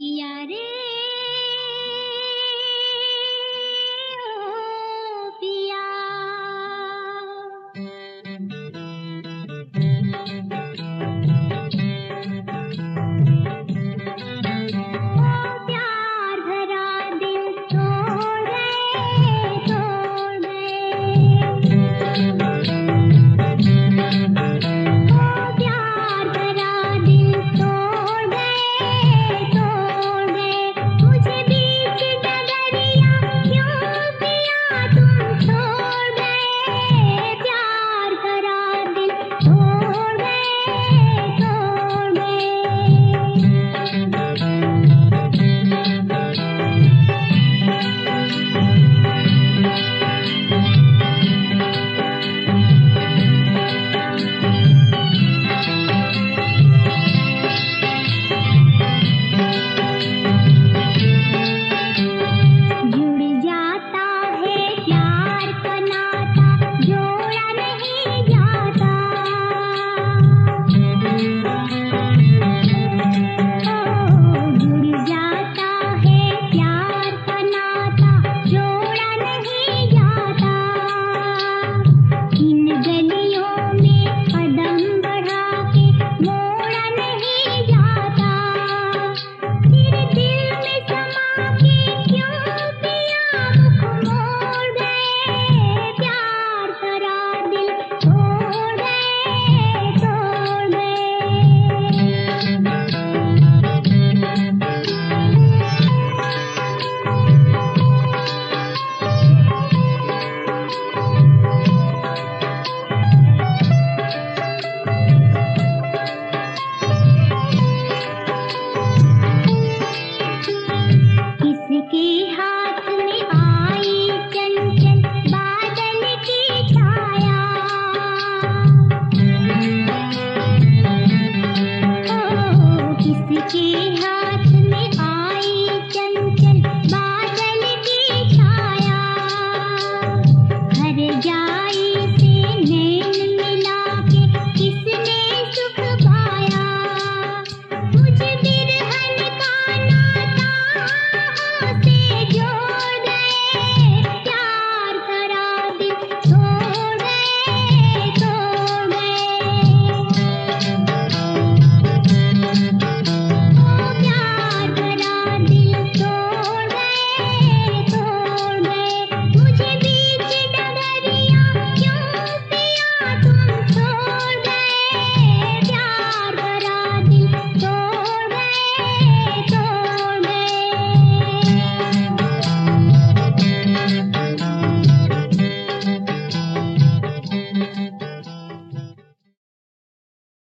यारे